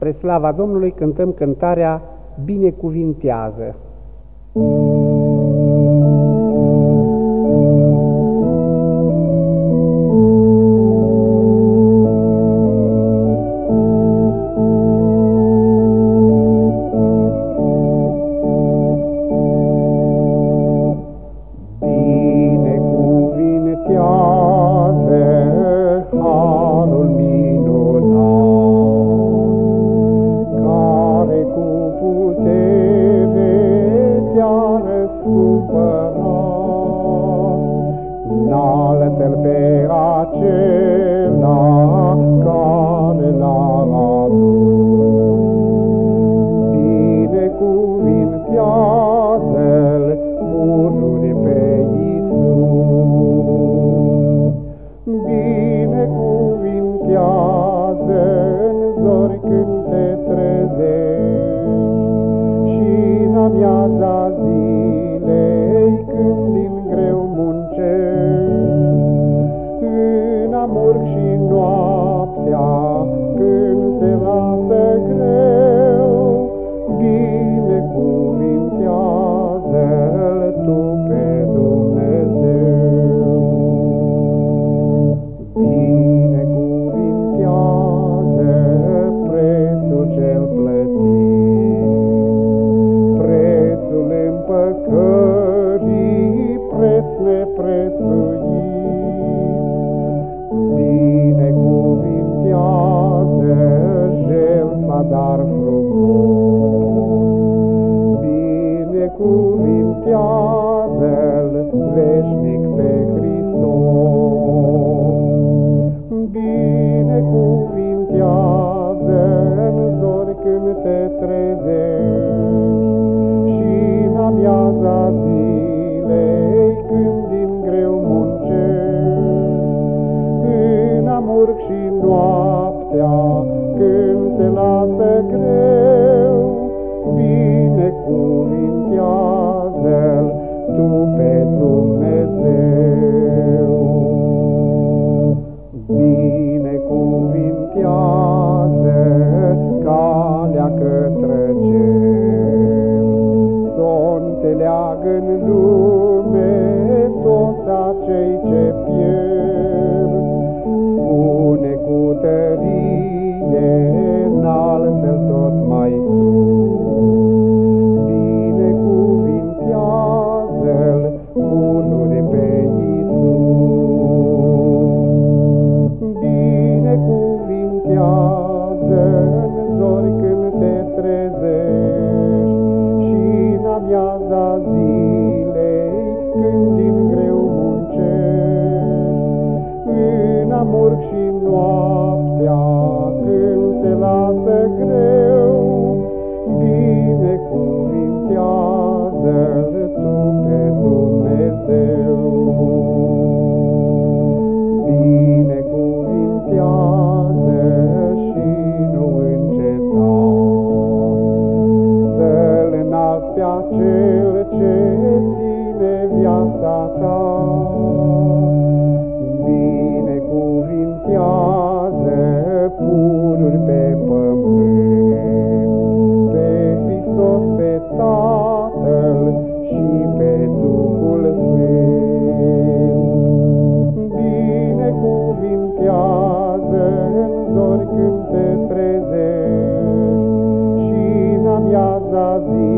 Spre slava Domnului cântăm cântarea Binecuvintează. Înalță-L pe cu mintea-l veșnic pe Hristos. Bine cu mintea-l în zori când te trezești și în amiaza zilei când din greu muncești, în amurg și noaptea când te lași. pierd. Spune cu tărie, înalță-l tot mai mult. sus. Binecuvintează-l, bunuri pe Iisus. Binecuvintează-l, zori când te trezești și n-abia pe Dumnezeu. Binecuvintează și nu înceta să-L înalți pe Acel ce ține viața ta. vis-a-vis.